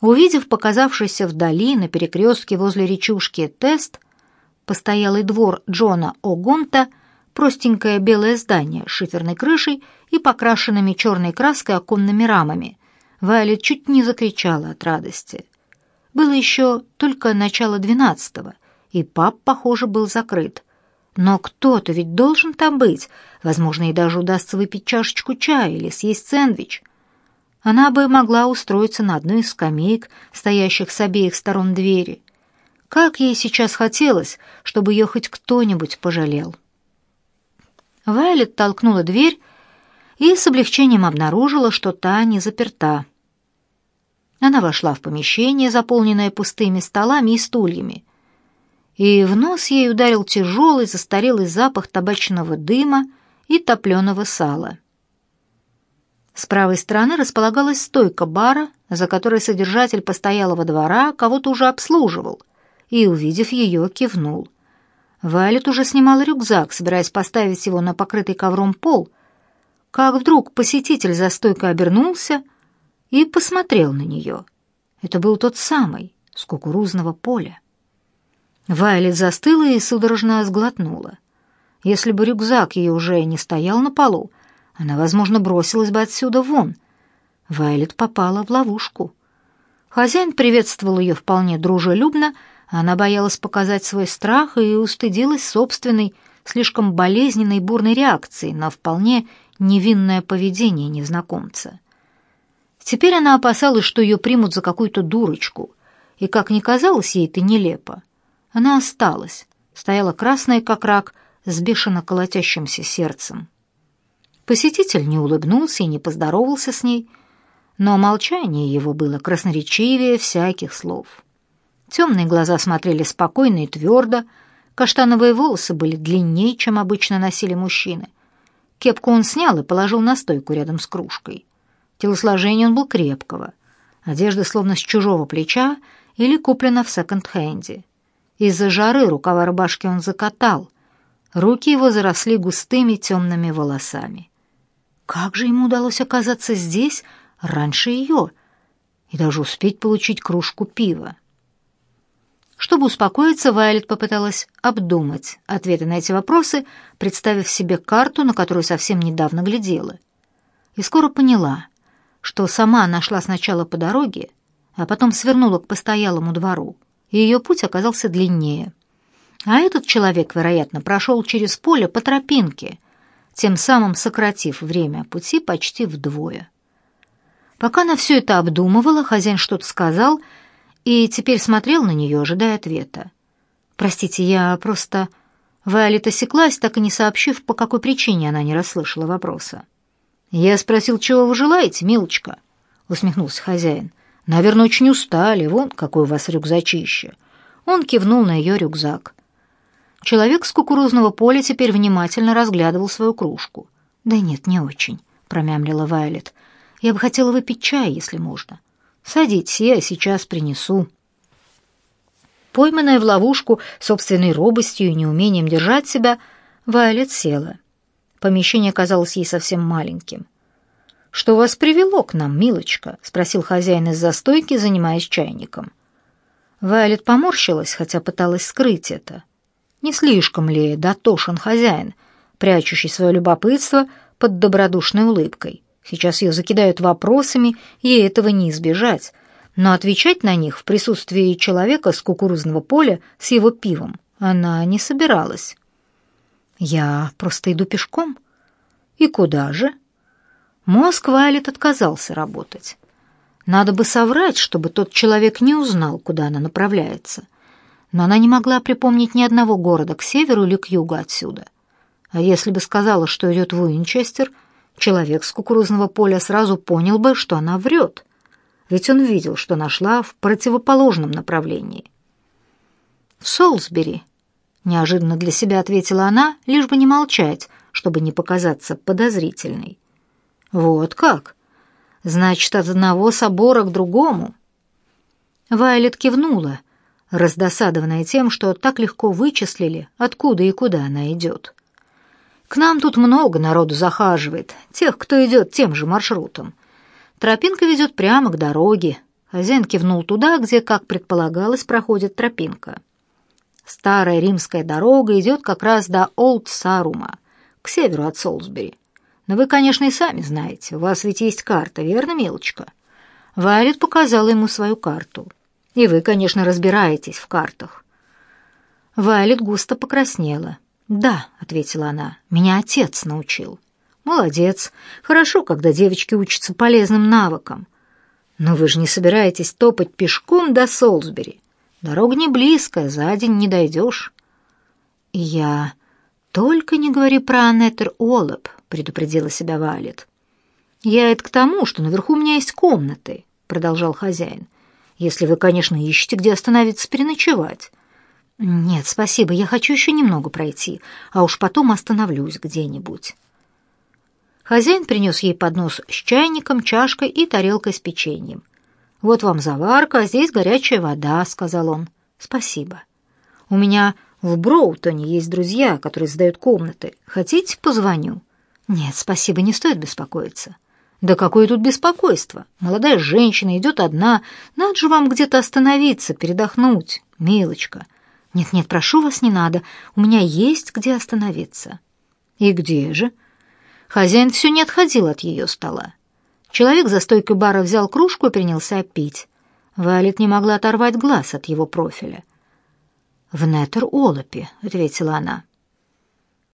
Увидев показавшийся вдали на перекрестке возле речушки тест, постоялый двор Джона О'Гонта, простенькое белое здание с шиферной крышей и покрашенными черной краской оконными рамами, Вайлет чуть не закричала от радости. Было еще только начало двенадцатого, и паб, похоже, был закрыт. Но кто-то ведь должен там быть. Возможно, ей даже удастся выпить чашечку чая или съесть сэндвич. Она бы могла устроиться на одной из скамеек, стоящих с обеих сторон двери. Как ей сейчас хотелось, чтобы ее хоть кто-нибудь пожалел. Вайлет толкнула дверь и с облегчением обнаружила, что та не заперта. Она вошла в помещение, заполненное пустыми столами и стульями, и в нос ей ударил тяжелый застарелый запах табачного дыма и топленого сала. С правой стороны располагалась стойка бара, за которой содержатель постоялого двора кого-то уже обслуживал, и, увидев ее, кивнул. Вайлет уже снимала рюкзак, собираясь поставить его на покрытый ковром пол, как вдруг посетитель за стойкой обернулся и посмотрел на нее. Это был тот самый, с кукурузного поля. Вайлет застыла и судорожно сглотнула. Если бы рюкзак ее уже не стоял на полу, она, возможно, бросилась бы отсюда вон. Вайлет попала в ловушку. Хозяин приветствовал ее вполне дружелюбно, она боялась показать свой страх и устыдилась собственной, слишком болезненной бурной реакции на вполне невинное поведение незнакомца. Теперь она опасалась, что ее примут за какую-то дурочку, и, как ни казалось ей это нелепо, она осталась, стояла красная, как рак, с бешено колотящимся сердцем. Посетитель не улыбнулся и не поздоровался с ней, но молчание его было красноречивее всяких слов. Темные глаза смотрели спокойно и твердо, каштановые волосы были длиннее, чем обычно носили мужчины. Кепку он снял и положил на стойку рядом с кружкой. Телосложение он был крепкого, одежда словно с чужого плеча или куплена в секонд-хенде. Из-за жары рукава рубашки он закатал, руки его заросли густыми темными волосами. Как же ему удалось оказаться здесь раньше ее и даже успеть получить кружку пива? Чтобы успокоиться, Вайлет попыталась обдумать ответы на эти вопросы, представив себе карту, на которую совсем недавно глядела. И скоро поняла, что сама нашла сначала по дороге, а потом свернула к постоялому двору, и ее путь оказался длиннее. А этот человек, вероятно, прошел через поле по тропинке, тем самым сократив время пути почти вдвое. Пока она все это обдумывала, хозяин что-то сказал и теперь смотрел на нее, ожидая ответа. «Простите, я просто...» Вайолет осеклась, так и не сообщив, по какой причине она не расслышала вопроса. «Я спросил, чего вы желаете, милочка?» — усмехнулся хозяин. «Наверное, очень устали. Вон, какой у вас рюкзачище». Он кивнул на ее рюкзак. Человек с кукурузного поля теперь внимательно разглядывал свою кружку. «Да нет, не очень», — промямлила Вайлет. «Я бы хотела выпить чай, если можно. Садитесь, я сейчас принесу». Пойманная в ловушку собственной робостью и неумением держать себя, Вайлет села. Помещение казалось ей совсем маленьким. «Что вас привело к нам, милочка?» — спросил хозяин из застойки, занимаясь чайником. Вайлет поморщилась, хотя пыталась скрыть это. Не слишком ли дотошен хозяин, прячущий свое любопытство под добродушной улыбкой? Сейчас ее закидают вопросами, ей этого не избежать, но отвечать на них в присутствии человека с кукурузного поля с его пивом она не собиралась. «Я просто иду пешком». «И куда же?» Мозг Вайлет отказался работать. Надо бы соврать, чтобы тот человек не узнал, куда она направляется — но она не могла припомнить ни одного города к северу или к югу отсюда. А если бы сказала, что идет в Уинчестер, человек с кукурузного поля сразу понял бы, что она врет, ведь он видел, что нашла в противоположном направлении. «В Солсбери», — неожиданно для себя ответила она, лишь бы не молчать, чтобы не показаться подозрительной. «Вот как? Значит, от одного собора к другому?» Вайлет кивнула, раздосадованная тем, что так легко вычислили, откуда и куда она идет. К нам тут много народу захаживает, тех, кто идет тем же маршрутом. Тропинка ведет прямо к дороге, Хозяин кивнул туда, где, как предполагалось, проходит тропинка. Старая римская дорога идет как раз до Олд-Сарума, к северу от Солсбери. Но вы, конечно, и сами знаете, у вас ведь есть карта, верно, милочка? Вайлет показала ему свою карту. И вы, конечно, разбираетесь в картах. Вайлет густо покраснела. «Да», — ответила она, — «меня отец научил». «Молодец. Хорошо, когда девочки учатся полезным навыкам. Но вы же не собираетесь топать пешком до Солсбери. Дорога не близкая, за день не дойдешь». «Я... только не говори про Анеттер Уоллоп», — предупредила себя Вайлет. «Я это к тому, что наверху у меня есть комнаты», — продолжал хозяин. «Если вы, конечно, ищете, где остановиться переночевать». «Нет, спасибо, я хочу еще немного пройти, а уж потом остановлюсь где-нибудь». Хозяин принес ей поднос с чайником, чашкой и тарелкой с печеньем. «Вот вам заварка, а здесь горячая вода», — сказал он. «Спасибо. У меня в Броутоне есть друзья, которые сдают комнаты. Хотите, позвоню?» «Нет, спасибо, не стоит беспокоиться». «Да какое тут беспокойство? Молодая женщина идет одна. Надо же вам где-то остановиться, передохнуть, милочка». «Нет-нет, прошу вас, не надо. У меня есть где остановиться». «И где же?» Хозяин все не отходил от ее стола. Человек за стойкой бара взял кружку и принялся пить. Валет не могла оторвать глаз от его профиля. «В Нетер-Олопе», — ответила она.